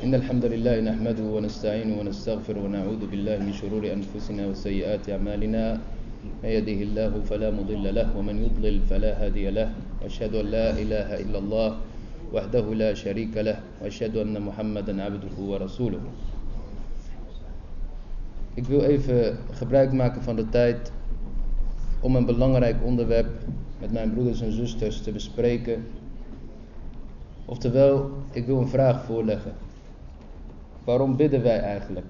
إن الحمد لله نحمده ونستعينه ونستغفره ونعوذ بالله من شرور أنفسنا وسيئات أعمالنا من يهده الله فلا مضل له ومن يضلل فلا هادي له وأشهد أن لا إله إلا الله وحده لا شريك له وأشهد أن محمدا عبده ورسوله Ik wil even gebruik maken van de tijd om een belangrijk onderwerp met mijn broeders en zusters te bespreken. Oftewel, ik wil een vraag voorleggen. Waarom bidden wij eigenlijk?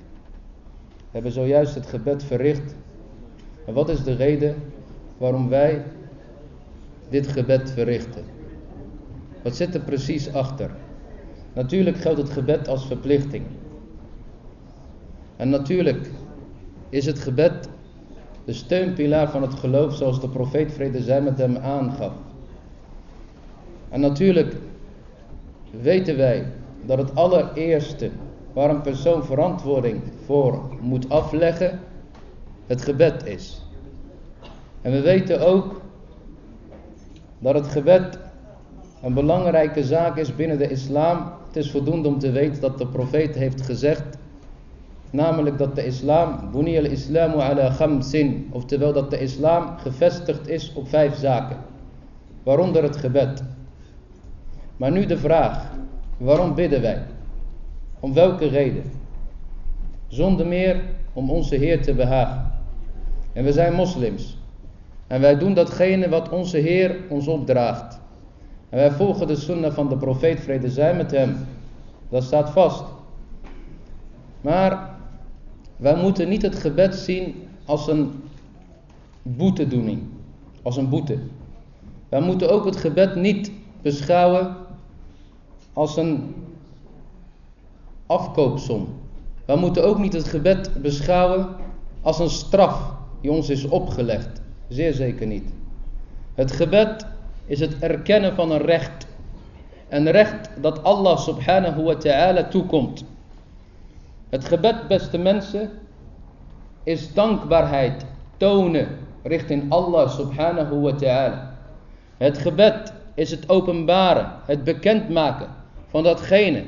We hebben zojuist het gebed verricht. En wat is de reden waarom wij dit gebed verrichten? Wat zit er precies achter? Natuurlijk geldt het gebed als verplichting. En natuurlijk is het gebed de steunpilaar van het geloof zoals de profeet vrede zij met hem aangaf. En natuurlijk weten wij dat het allereerste waar een persoon verantwoording voor moet afleggen, het gebed is. En we weten ook dat het gebed een belangrijke zaak is binnen de islam. Het is voldoende om te weten dat de profeet heeft gezegd, namelijk dat de islam, buni al-islamu ala khamsin, oftewel dat de islam gevestigd is op vijf zaken, waaronder het gebed. Maar nu de vraag, waarom bidden wij? Om welke reden? Zonder meer om onze Heer te behagen. En we zijn moslims. En wij doen datgene wat onze Heer ons opdraagt. En wij volgen de sunnah van de profeet, vrede zij met hem. Dat staat vast. Maar wij moeten niet het gebed zien als een boetedoening. Als een boete. Wij moeten ook het gebed niet beschouwen als een afkoopsom. Wij moeten ook niet het gebed beschouwen als een straf die ons is opgelegd. Zeer zeker niet. Het gebed is het erkennen van een recht. Een recht dat Allah subhanahu wa ta'ala toekomt. Het gebed, beste mensen, is dankbaarheid tonen richting Allah subhanahu wa ta'ala. Het gebed is het openbaren, het bekendmaken van datgene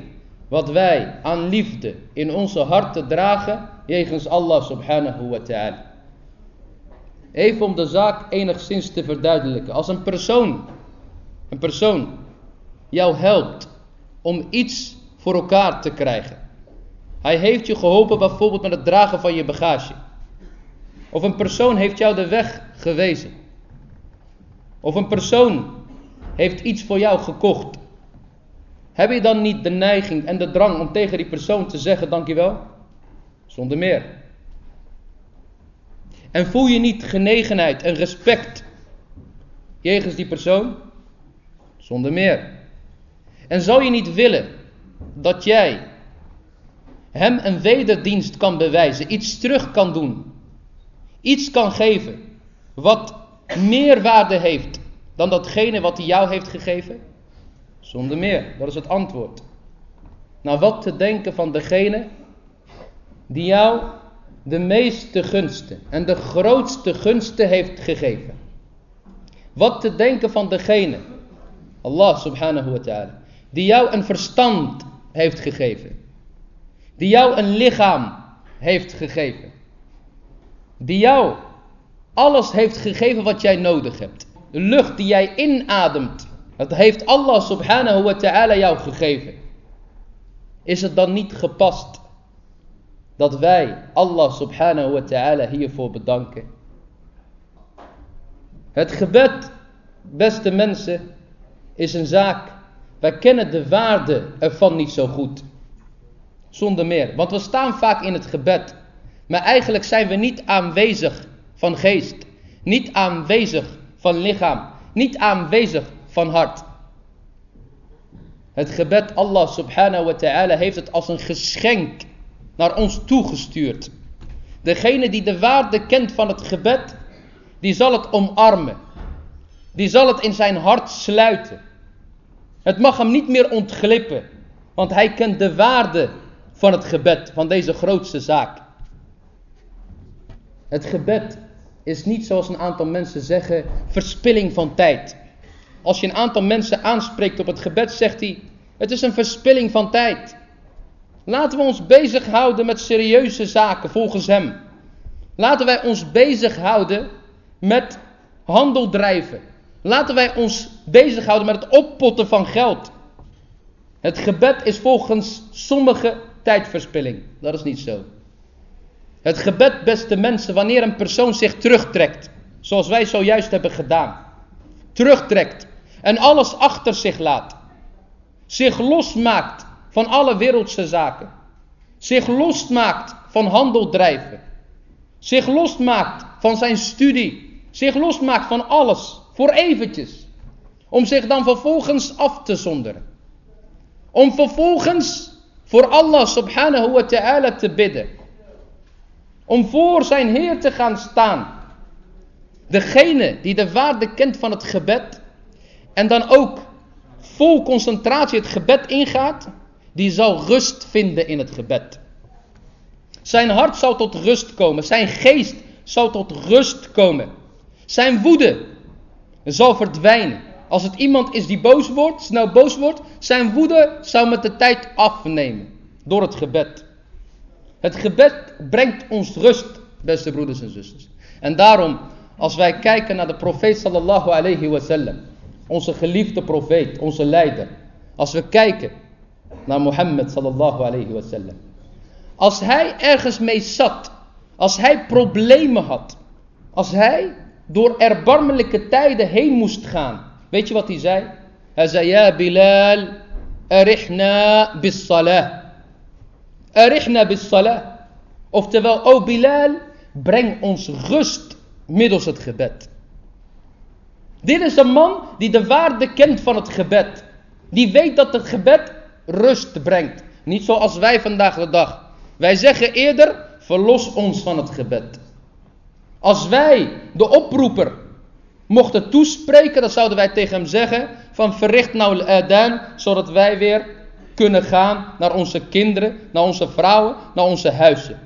wat wij aan liefde in onze harten dragen jegens Allah subhanahu wa ta'ala. Even om de zaak enigszins te verduidelijken. Als een persoon, een persoon jou helpt om iets voor elkaar te krijgen. Hij heeft je geholpen bijvoorbeeld met het dragen van je bagage. Of een persoon heeft jou de weg gewezen. Of een persoon heeft iets voor jou gekocht. Heb je dan niet de neiging en de drang om tegen die persoon te zeggen dankjewel? Zonder meer. En voel je niet genegenheid en respect jegens die persoon? Zonder meer. En zou je niet willen dat jij hem een wederdienst kan bewijzen, iets terug kan doen, iets kan geven wat meer waarde heeft dan datgene wat hij jou heeft gegeven? Zonder meer, dat is het antwoord. Nou, wat te denken van degene die jou de meeste gunsten en de grootste gunsten heeft gegeven. Wat te denken van degene, Allah subhanahu wa ta'ala, die jou een verstand heeft gegeven. Die jou een lichaam heeft gegeven. Die jou alles heeft gegeven wat jij nodig hebt. De lucht die jij inademt, dat heeft Allah subhanahu wa ta'ala jou gegeven. Is het dan niet gepast dat wij Allah subhanahu wa ta'ala hiervoor bedanken? Het gebed, beste mensen, is een zaak. Wij kennen de waarde ervan niet zo goed. Zonder meer. Want we staan vaak in het gebed. Maar eigenlijk zijn we niet aanwezig van geest. Niet aanwezig van lichaam. Niet aanwezig van hart. Het gebed Allah subhanahu wa ta'ala heeft het als een geschenk naar ons toegestuurd. Degene die de waarde kent van het gebed, die zal het omarmen. Die zal het in zijn hart sluiten. Het mag hem niet meer ontglippen, want hij kent de waarde van het gebed, van deze grootste zaak. Het gebed is niet zoals een aantal mensen zeggen, verspilling van tijd. Als je een aantal mensen aanspreekt op het gebed, zegt hij, het is een verspilling van tijd. Laten we ons bezighouden met serieuze zaken volgens hem. Laten wij ons bezighouden met handel drijven. Laten wij ons bezighouden met het oppotten van geld. Het gebed is volgens sommigen tijdverspilling. Dat is niet zo. Het gebed, beste mensen, wanneer een persoon zich terugtrekt, zoals wij zojuist hebben gedaan, terugtrekt en alles achter zich laat, zich losmaakt van alle wereldse zaken, zich losmaakt van handel drijven, zich losmaakt van zijn studie, zich losmaakt van alles, voor eventjes, om zich dan vervolgens af te zonderen. Om vervolgens voor Allah subhanahu wa ta'ala te bidden. Om voor zijn Heer te gaan staan. Degene die de waarde kent van het gebed. En dan ook vol concentratie het gebed ingaat. Die zal rust vinden in het gebed. Zijn hart zal tot rust komen. Zijn geest zal tot rust komen. Zijn woede zal verdwijnen. Als het iemand is die boos wordt, snel boos wordt, zijn woede zou met de tijd afnemen. Door het gebed. Het gebed brengt ons rust, beste broeders en zusters. En daarom, als wij kijken naar de profeet sallallahu alayhi wasallam, onze geliefde profeet, onze leider. Als we kijken naar Mohammed sallallahu alayhi wasallam. Als hij ergens mee zat, als hij problemen had, als hij door erbarmelijke tijden heen moest gaan. Weet je wat hij zei? Hij zei, ja Bilal, arihna bis salah. Arihna bis salah. Oftewel, o Bilal, breng ons rust middels het gebed. Dit is een man die de waarde kent van het gebed. Die weet dat het gebed rust brengt. Niet zoals wij vandaag de dag. Wij zeggen eerder, verlos ons van het gebed. Als wij de oproeper mochten toespreken, dan zouden wij tegen hem zeggen van verricht nou duin, zodat wij weer kunnen gaan naar onze kinderen, naar onze vrouwen, naar onze huizen.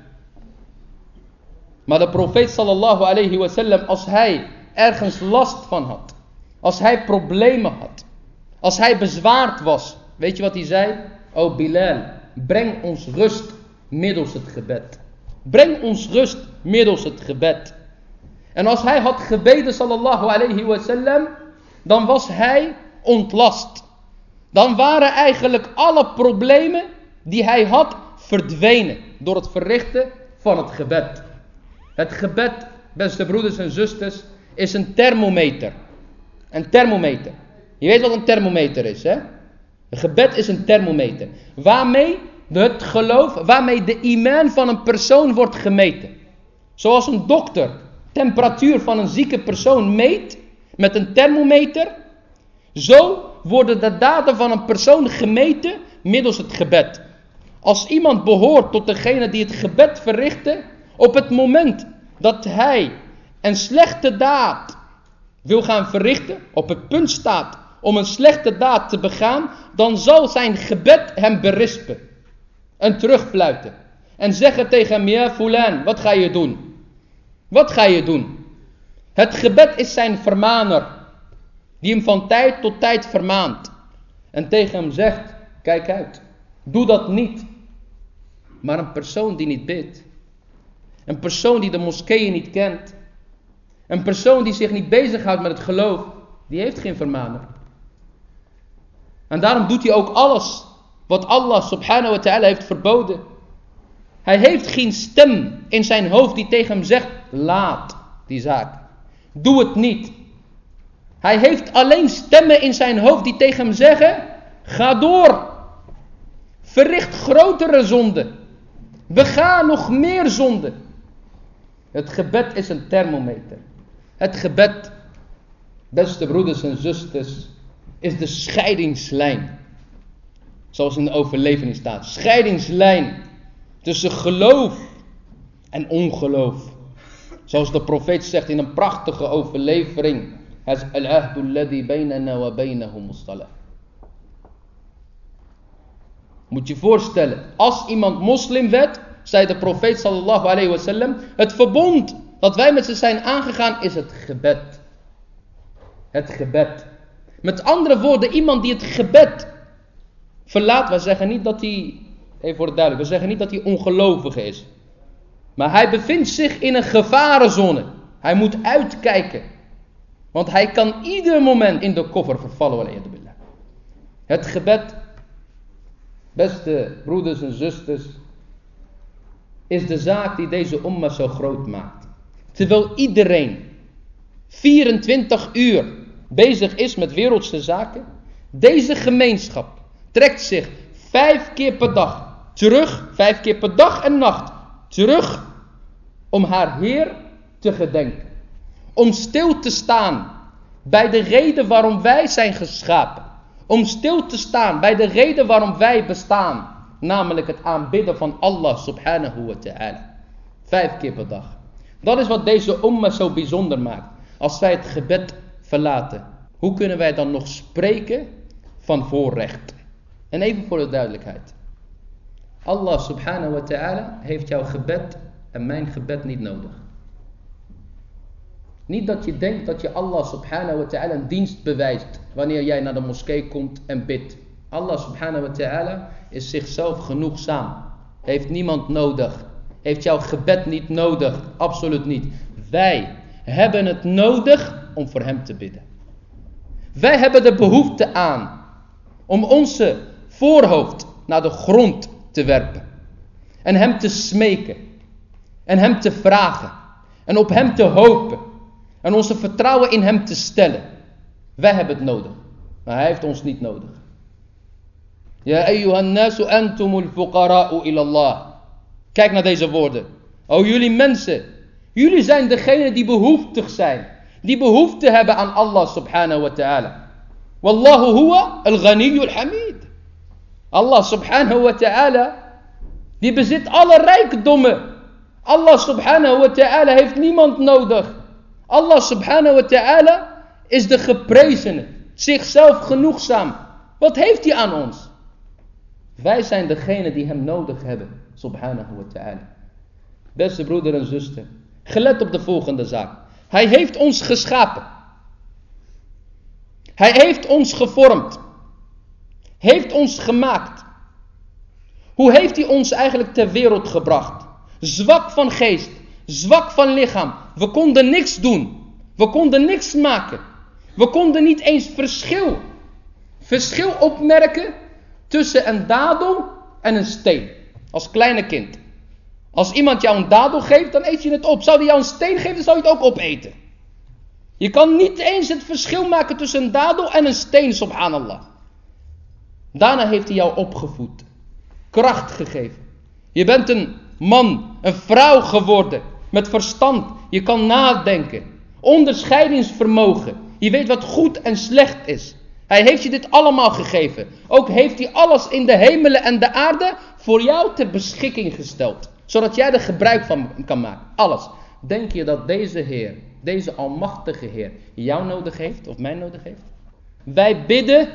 Maar de profeet sallallahu alayhi wasallam, als hij ergens last van had, als hij problemen had, als hij bezwaard was, weet je wat hij zei? O Bilal, breng ons rust middels het gebed. Breng ons rust middels het gebed. En als hij had gebeden sallallahu alayhi wasallam, dan was hij ontlast. Dan waren eigenlijk alle problemen die hij had verdwenen door het verrichten van het gebed. Het gebed, beste broeders en zusters, is een thermometer. Een thermometer. Je weet wat een thermometer is, hè? Een gebed is een thermometer. Waarmee het geloof, waarmee de imaan van een persoon wordt gemeten. Zoals een dokter temperatuur van een zieke persoon meet met een thermometer, zo worden de daden van een persoon gemeten middels het gebed. Als iemand behoort tot degene die het gebed verrichten, op het moment dat hij een slechte daad wil gaan verrichten, op het punt staat om een slechte daad te begaan, dan zal zijn gebed hem berispen en terugfluiten. En zeggen tegen hem, ja Fulan, wat ga je doen? Wat ga je doen? Het gebed is zijn vermaner, die hem van tijd tot tijd vermaant. En tegen hem zegt, kijk uit, doe dat niet. Maar een persoon die niet bidt, een persoon die de moskeeën niet kent, een persoon die zich niet bezighoudt met het geloof, die heeft geen vermaner. En daarom doet hij ook alles wat Allah subhanahu wa ta'ala heeft verboden. Hij heeft geen stem in zijn hoofd die tegen hem zegt, laat die zaak. Doe het niet. Hij heeft alleen stemmen in zijn hoofd die tegen hem zeggen, ga door. Verricht grotere zonden. Bega nog meer zonden. Het gebed is een thermometer. Het gebed, beste broeders en zusters, is de scheidingslijn. Zoals in de overlevering staat. Scheidingslijn tussen geloof en ongeloof. Zoals de profeet zegt in een prachtige overlevering. Moet je voorstellen, als iemand moslim werd, zei de profeet sallallahu alayhi wasallam, het verbond dat wij met ze zijn aangegaan is het gebed. Het gebed. Met andere woorden, iemand die het gebed verlaat, wij zeggen niet dat hij Even voor het duidelijk. We zeggen niet dat hij ongelovige is. Maar hij bevindt zich in een gevarenzone. Hij moet uitkijken. Want hij kan ieder moment in de koffer vervallen. Het gebed, beste broeders en zusters, is de zaak die deze umma zo groot maakt. Terwijl iedereen 24 uur bezig is met wereldse zaken, deze gemeenschap trekt zich vijf keer per dag terug, vijf keer per dag en nacht terug om haar Heer te gedenken. Om stil te staan bij de reden waarom wij zijn geschapen. Om stil te staan bij de reden waarom wij bestaan. Namelijk het aanbidden van Allah subhanahu wa ta'ala. Vijf keer per dag. Dat is wat deze umma zo bijzonder maakt. Als wij het gebed verlaten. Hoe kunnen wij dan nog spreken van voorrecht? En even voor de duidelijkheid. Allah subhanahu wa ta'ala heeft jouw gebed en mijn gebed niet nodig. Niet dat je denkt dat je Allah subhanahu wa ta'ala een dienst bewijst wanneer jij naar de moskee komt en bidt. Allah subhanahu wa ta'ala is zichzelf genoegzaam. Heeft niemand nodig. Heeft jouw gebed niet nodig. Absoluut niet. Wij hebben het nodig om voor hem te bidden. Wij hebben de behoefte aan om onze voorhoofd naar de grond te werpen. En hem te smeken. En hem te vragen. En op hem te hopen. En onze vertrouwen in hem te stellen. Wij hebben het nodig. Maar hij heeft ons niet nodig. Ja antumul fuqara'u ilallah. Kijk naar deze woorden. O jullie mensen. Jullie zijn degene die behoeftig zijn. Die behoefte hebben aan Allah subhanahu wa ta'ala. Wallahu huwa al-ghaniyyu hamid Allah subhanahu wa ta'ala. Die bezit alle rijkdommen. Allah subhanahu wa ta'ala heeft niemand nodig. Allah subhanahu wa ta'ala is de geprezene. Zichzelf genoegzaam. Wat heeft hij aan ons? Wij zijn degene die hem nodig hebben. Subhanahu wa ta'ala. Beste broeder en zuster. Gelet op de volgende zaak. Hij heeft ons geschapen. Hij heeft ons gevormd. Heeft ons gemaakt. Hoe heeft hij ons eigenlijk ter wereld gebracht? Zwak van geest. Zwak van lichaam. We konden niks doen. We konden niks maken. We konden niet eens verschil. Verschil opmerken tussen een dadel en een steen. Als kleine kind. Als iemand jou een dadel geeft, dan eet je het op. Zou hij jou een steen geven, dan zou je het ook opeten. Je kan niet eens het verschil maken tussen een dadel en een steen, subhanallah. Daarna heeft hij jou opgevoed. Kracht gegeven. Je bent een man, een vrouw geworden. Met verstand. Je kan nadenken. Onderscheidingsvermogen. Je weet wat goed en slecht is. Hij heeft je dit allemaal gegeven. Ook heeft hij alles in de hemelen en de aarde voor jou ter beschikking gesteld. Zodat jij er gebruik van kan maken. Alles. Denk je dat deze Heer, deze Almachtige Heer, jou nodig heeft of mij nodig heeft? Wij bidden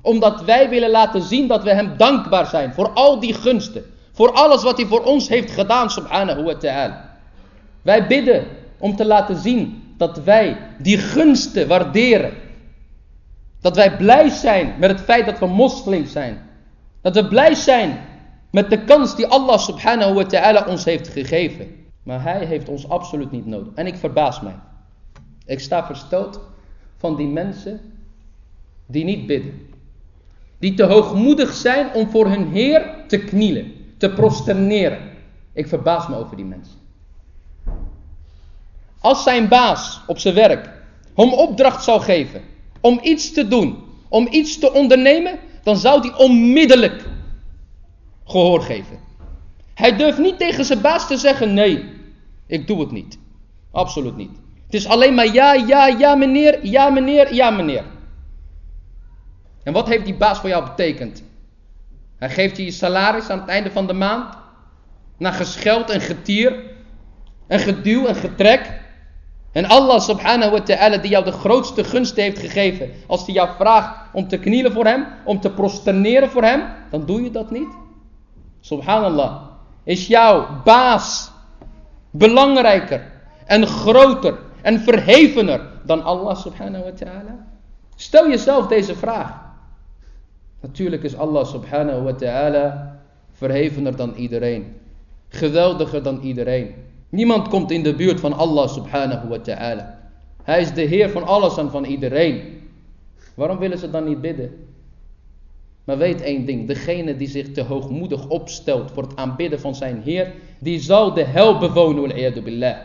omdat wij willen laten zien dat we hem dankbaar zijn voor al die gunsten. Voor alles wat hij voor ons heeft gedaan, subhanahu wa ta'ala. Wij bidden om te laten zien dat wij die gunsten waarderen. Dat wij blij zijn met het feit dat we moslim zijn. Dat we blij zijn met de kans die Allah subhanahu wa ta'ala ons heeft gegeven. Maar hij heeft ons absoluut niet nodig. En ik verbaas mij. Ik sta versteld van die mensen die niet bidden. Die te hoogmoedig zijn om voor hun Heer te knielen, te prosterneren. Ik verbaas me over die mensen. Als zijn baas op zijn werk hem opdracht zou geven om iets te doen, om iets te ondernemen, dan zou hij onmiddellijk gehoor geven. Hij durft niet tegen zijn baas te zeggen: nee, ik doe het niet. Absoluut niet. Het is alleen maar ja, ja, ja meneer, ja meneer, ja meneer. En wat heeft die baas voor jou betekend? Hij geeft je je salaris aan het einde van de maand. Na gescheld en getier. En geduw en getrek. En Allah subhanahu wa ta'ala die jou de grootste gunsten heeft gegeven. Als hij jou vraagt om te knielen voor hem. Om te prosterneren voor hem. Dan doe je dat niet. Subhanallah. Is jouw baas belangrijker en groter en verhevener dan Allah subhanahu wa ta'ala? Stel jezelf deze vraag. Natuurlijk is Allah subhanahu wa ta'ala verhevener dan iedereen. Geweldiger dan iedereen. Niemand komt in de buurt van Allah subhanahu wa ta'ala. Hij is de Heer van alles en van iedereen. Waarom willen ze dan niet bidden? Maar weet één ding, degene die zich te hoogmoedig opstelt voor het aanbidden van zijn Heer, die zal de hel bewonen, billah.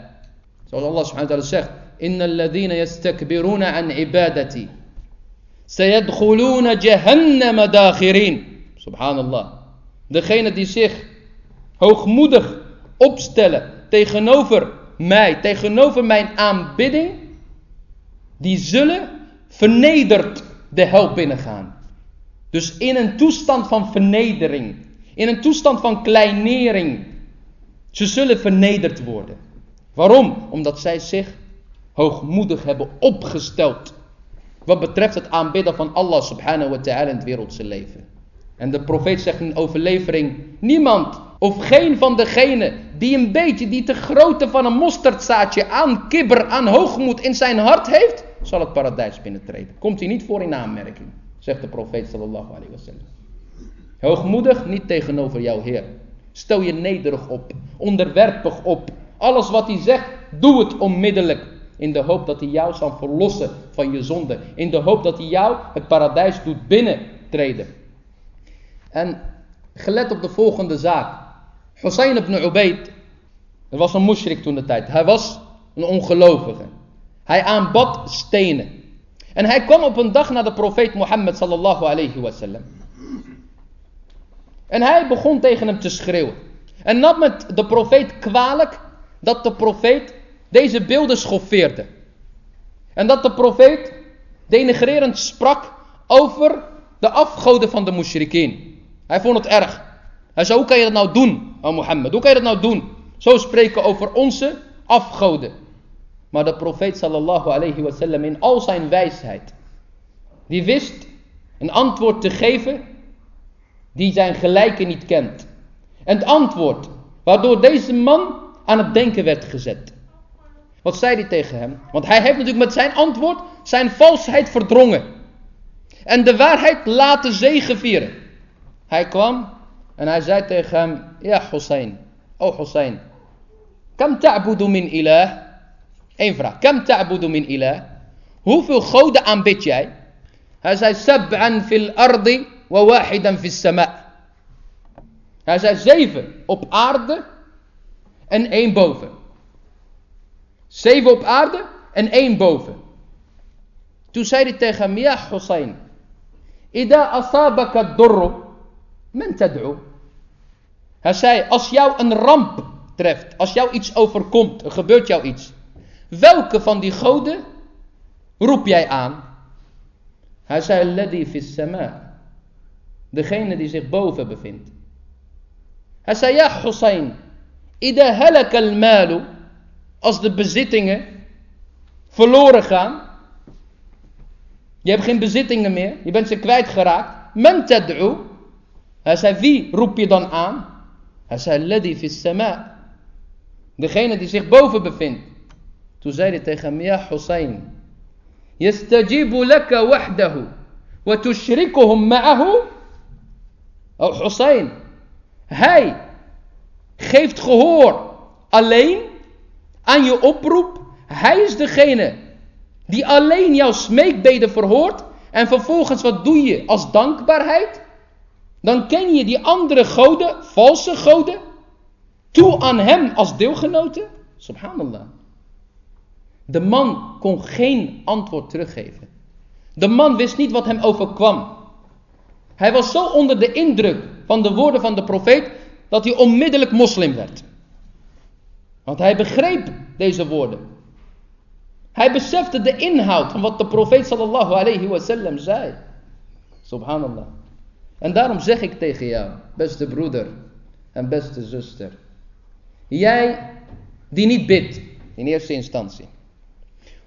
Zoals Allah subhanahu wa ta'ala zegt, Inna alladhina yastakbiruna an ibadati, sayadkhuluna jahannama dakhirin. Subhanallah. Degene die zich hoogmoedig opstellen tegenover mij, tegenover mijn aanbidding, die zullen vernederd de hel binnengaan. Dus in een toestand van vernedering, in een toestand van kleinering. Ze zullen vernederd worden. Waarom? Omdat zij zich hoogmoedig hebben opgesteld. Wat betreft het aanbidden van Allah subhanahu wa ta'ala in het wereldse leven. En de profeet zegt in overlevering: Niemand of geen van degenen die een beetje, die te grootte van een mosterdzaadje aan kibber, aan hoogmoed in zijn hart heeft, zal het paradijs binnentreden. Komt hij niet voor in aanmerking, zegt de profeet sallallahu alayhi wasallam. Hoogmoedig niet tegenover jouw Heer. Stel je nederig op, onderwerpig op. Alles wat hij zegt, doe het onmiddellijk. In de hoop dat hij jou zal verlossen van je zonde. In de hoop dat hij jou het paradijs doet binnentreden. En gelet op de volgende zaak. Hussein ibn Ubaid, er was een mushrik toen de tijd. Hij was een ongelovige. Hij aanbad stenen. En hij kwam op een dag naar de profeet Mohammed sallallahu alayhi wasallam. En hij begon tegen hem te schreeuwen. En nam met de profeet kwalijk dat de profeet deze beelden schoffeerde. En dat de profeet denigrerend sprak over de afgoden van de mushrikeen. Hij vond het erg. Hij zei, hoe kan je dat nou doen, oh Mohammed? Hoe kan je dat nou doen? Zo spreken over onze afgoden. Maar de profeet sallallahu alayhi wasallam in al zijn wijsheid. Die wist een antwoord te geven die zijn gelijke niet kent. En het antwoord waardoor deze man aan het denken werd gezet. Wat zei hij tegen hem? Want hij heeft natuurlijk met zijn antwoord zijn valsheid verdrongen. En de waarheid laten zegevieren. Hij kwam en hij zei tegen hem, ja Hussein, oh Hussein, kam ta'budu min ilah? Eén vraag, kam ta'budu min ilah? Hoeveel goden aanbid jij? Hij zei, sab'an fil ardi wa wahidan fis sama. Hij zei zeven op aarde en één boven. Zeven op aarde en één boven. Toen zei hij tegen hem, Hussein, Ida asabaka durru, men tad'u. Hij zei, als jou een ramp treft, als jou iets overkomt, er gebeurt jou iets. Welke van die goden roep jij aan? Hij zei, Ladi fis sama. Degene die zich boven bevindt. Hij zei, ja Hussein, Ida al-malu, als de bezittingen verloren gaan. Je hebt geen bezittingen meer, je bent ze kwijtgeraakt. Men tad'u. Hij zei, wie roep je dan aan? Hij zei, ladi fis. Degene die zich boven bevindt. Toen zei hij tegen hem, ja Hussein. Yastajibu laka wahdahu. Wa tushrikuhum ma'ahu. Oh Hussein. Hij geeft gehoor alleen aan je oproep. Hij is degene die alleen jouw smeekbeden verhoort. En vervolgens wat doe je als dankbaarheid? Dan ken je die andere goden, valse goden, toe aan hem als deelgenoten. Subhanallah. De man kon geen antwoord teruggeven. De man wist niet wat hem overkwam. Hij was zo onder de indruk van de woorden van de profeet dat hij onmiddellijk moslim werd. Want hij begreep deze woorden. Hij besefte de inhoud van wat de profeet sallallahu alayhi wasallam zei. Subhanallah. En daarom zeg ik tegen jou, beste broeder en beste zuster. Jij die niet bidt in eerste instantie.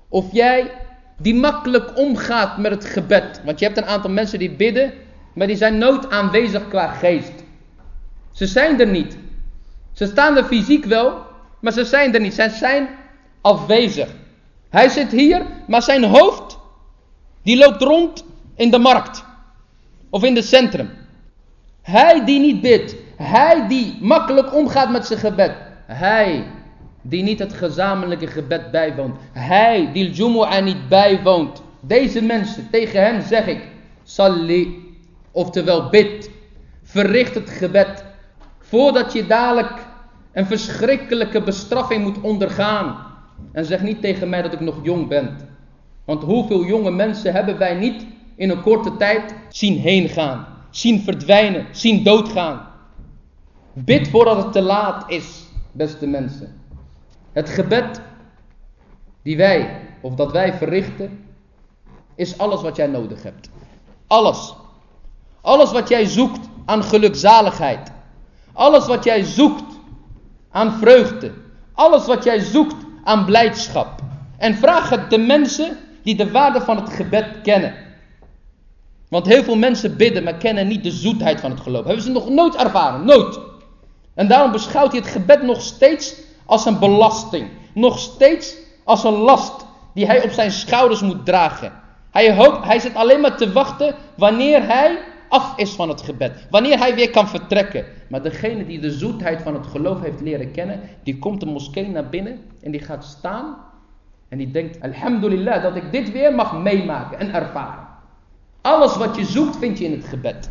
Of jij die makkelijk omgaat met het gebed. Want je hebt een aantal mensen die bidden, maar die zijn nooit aanwezig qua geest. Ze zijn er niet. Ze staan er fysiek wel, maar ze zijn er niet. Ze zijn afwezig. Hij zit hier, maar zijn hoofd, die loopt rond in de markt. Of in het centrum. Hij die niet bidt Hij die makkelijk omgaat met zijn gebed. Hij die niet het gezamenlijke gebed bijwoont. Hij die Jumu'ah niet bijwoont. Deze mensen, tegen hen zeg ik, salli, oftewel bid, verricht het gebed, voordat je dadelijk een verschrikkelijke bestraffing moet ondergaan. En zeg niet tegen mij dat ik nog jong ben. Want hoeveel jonge mensen hebben wij niet in een korte tijd zien heen gaan, zien verdwijnen, zien doodgaan. Bid voordat het te laat is, beste mensen. Het gebed die wij, of dat wij verrichten, is alles wat jij nodig hebt. Alles. Alles wat jij zoekt aan gelukzaligheid. Alles wat jij zoekt aan vreugde. Alles wat jij zoekt aan blijdschap. En vraag het de mensen die de waarde van het gebed kennen. Want heel veel mensen bidden, maar kennen niet de zoetheid van het geloof. Hebben ze nog nooit ervaren, nooit. En daarom beschouwt hij het gebed nog steeds als een belasting. Nog steeds als een last die hij op zijn schouders moet dragen. Hij, hoopt, hij zit alleen maar te wachten wanneer hij af is van het gebed. Wanneer hij weer kan vertrekken. Maar degene die de zoetheid van het geloof heeft leren kennen, die komt de moskee naar binnen en die gaat staan. En die denkt, alhamdulillah, dat ik dit weer mag meemaken en ervaren. Alles wat je zoekt vind je in het gebed.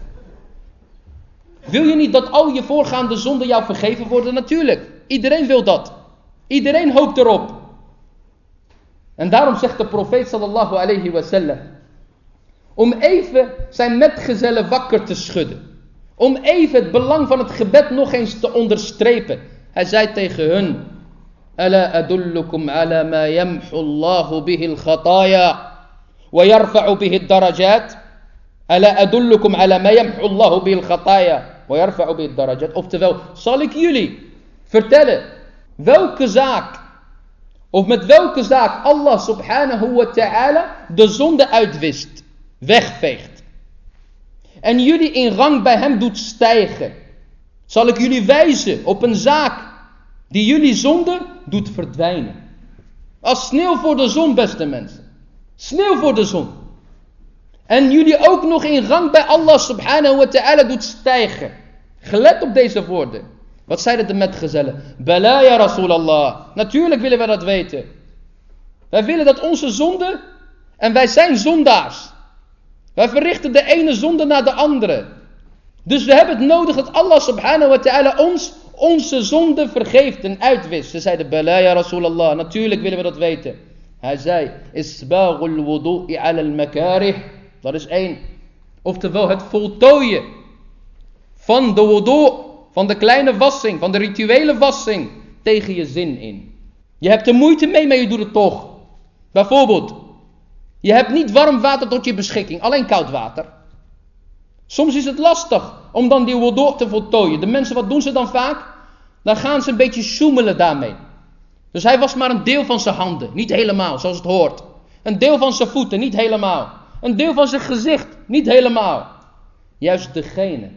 Wil je niet dat al je voorgaande zonden jou vergeven worden? Natuurlijk. Iedereen wil dat. Iedereen hoopt erop. En daarom zegt de profeet sallallahu alayhi wasallam. Om even zijn metgezellen wakker te schudden. Om even het belang van het gebed nog eens te onderstrepen. Hij zei tegen hun. Ala adullukum ala ma yamhu Allahu bihi al-khataya. Wa yarfa'u bihi al-darajat. Ala adullukum ala ma yamhu Allahu bihi al-khataya. Wa yarfa'u bihi al-darajat. Oftewel, zal ik jullie vertellen welke zaak of met welke zaak Allah subhanahu wa ta'ala de zonde uitwist, wegveegt. En jullie in rang bij hem doet stijgen. Zal ik jullie wijzen op een zaak die jullie zonde doet verdwijnen. Als sneeuw voor de zon, beste mensen. Sneeuw voor de zon. En jullie ook nog in rang bij Allah subhanahu wa ta'ala doet stijgen. Gelet op deze woorden. Wat zeiden de metgezellen? Bala ya Rasulallah. Natuurlijk willen we dat weten. Wij willen dat onze zonde, en wij zijn zondaars. Wij verrichten de ene zonde na de andere. Dus we hebben het nodig dat Allah subhanahu wa ta'ala ons onze zonde vergeeft en uitwist. Ze zeiden, Bala ya Rasulallah. Natuurlijk willen we dat weten. Hij zei, Isbagul wudu'i ala al-makarih. Dat is één. Oftewel het voltooien van de wudu' van de kleine wassing, van de rituele wassing, tegen je zin in. Je hebt er moeite mee, maar je doet het toch. Bijvoorbeeld, je hebt niet warm water tot je beschikking, alleen koud water. Soms is het lastig om dan die wudu te voltooien. De mensen, wat doen ze dan vaak? Dan gaan ze een beetje zoemelen daarmee. Dus hij was maar een deel van zijn handen, niet helemaal, zoals het hoort. Een deel van zijn voeten, niet helemaal. Een deel van zijn gezicht, niet helemaal. Juist degene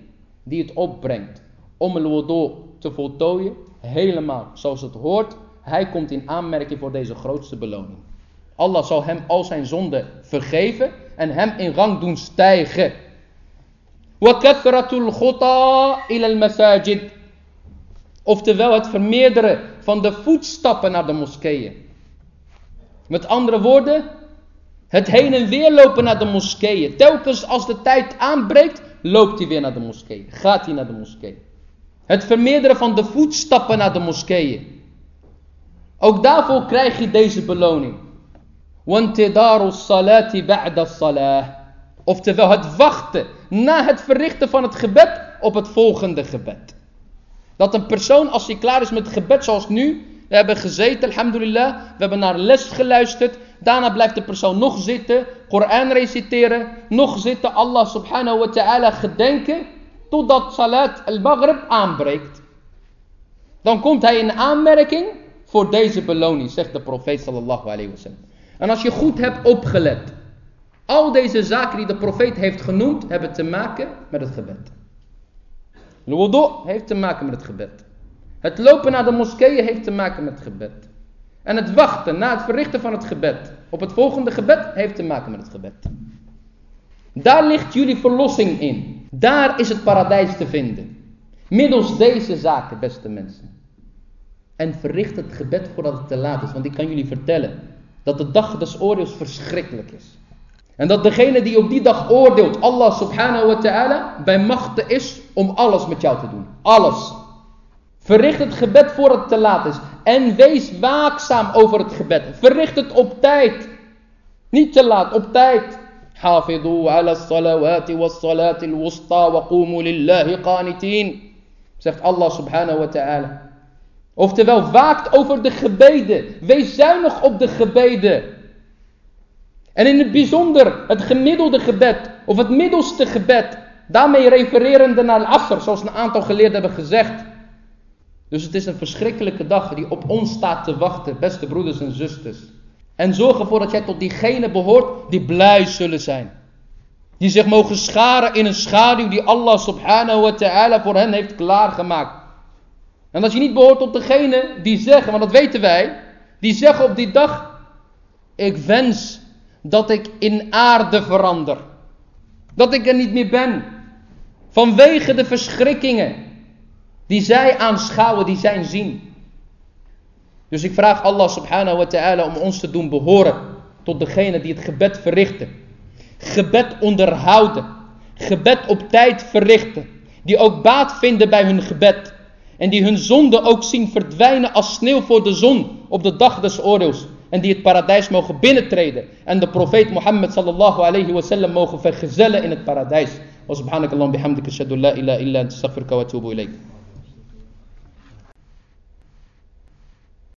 die het opbrengt om een wudu te voltooien, helemaal zoals het hoort, hij komt in aanmerking voor deze grootste beloning. Allah zal hem al zijn zonden vergeven en hem in rang doen stijgen. Oftewel het vermeerderen van de voetstappen naar de moskeeën. Met andere woorden, het heen en weer lopen naar de moskeeën. Telkens als de tijd aanbreekt, loopt hij weer naar de moskee. Gaat hij naar de moskee. Het vermeerderen van de voetstappen naar de moskeeën. Ook daarvoor krijg je deze beloning. salati ba'da salah. Oftewel het wachten na het verrichten van het gebed op het volgende gebed. Dat een persoon als hij klaar is met het gebed zoals nu. We hebben gezeten, alhamdulillah. We hebben naar les geluisterd. Daarna blijft de persoon nog zitten. Koran reciteren. Nog zitten. Allah subhanahu wa ta'ala gedenken totdat Salat al-Maghrib aanbreekt. Dan komt hij in aanmerking voor deze beloning, zegt de profeet sallallahu alayhi wasallam. En als je goed hebt opgelet, al deze zaken die de profeet heeft genoemd, hebben te maken met het gebed. Wudu heeft te maken met het gebed. Het lopen naar de moskeeën heeft te maken met het gebed. En het wachten na het verrichten van het gebed op het volgende gebed heeft te maken met het gebed. Daar ligt jullie verlossing in. Daar is het paradijs te vinden. Middels deze zaken, beste mensen. En verricht het gebed voordat het te laat is. Want ik kan jullie vertellen dat de dag des oordeels verschrikkelijk is. En dat degene die op die dag oordeelt, Allah subhanahu wa ta'ala, bij machten is om alles met jou te doen. Alles. Verricht het gebed voordat het te laat is. En wees waakzaam over het gebed. Verricht het op tijd. Niet te laat, op tijd. Hafidu ala en de salati al-wusta wa. Zegt Allah subhanahu wa ta'ala. Oftewel, waakt over de gebeden. Wees zuinig op de gebeden. En in het bijzonder het gemiddelde gebed. Of het middelste gebed. Daarmee refererende naar al-Asr, zoals een aantal geleerden hebben gezegd. Dus het is een verschrikkelijke dag die op ons staat te wachten, beste broeders en zusters en zorg ervoor dat jij tot diegenen behoort die blij zullen zijn. Die zich mogen scharen in een schaduw die Allah subhanahu wa ta'ala voor hen heeft klaargemaakt. En dat je niet behoort tot degenen die zeggen, want dat weten wij, die zeggen op die dag, ik wens dat ik in aarde verander. Dat ik er niet meer ben. Vanwege de verschrikkingen die zij aanschouwen, die zij zien. Dus ik vraag Allah subhanahu wa ta'ala om ons te doen behoren tot degene die het gebed verrichten. Gebed onderhouden. Gebed op tijd verrichten. Die ook baat vinden bij hun gebed. En die hun zonde ook zien verdwijnen als sneeuw voor de zon op de dag des oordeels. En die het paradijs mogen binnentreden. En de profeet Mohammed sallallahu alayhi wa sallam mogen vergezellen in het paradijs. Wa subhanakallah bihamdika la ilaha illa wa atubu ilayk.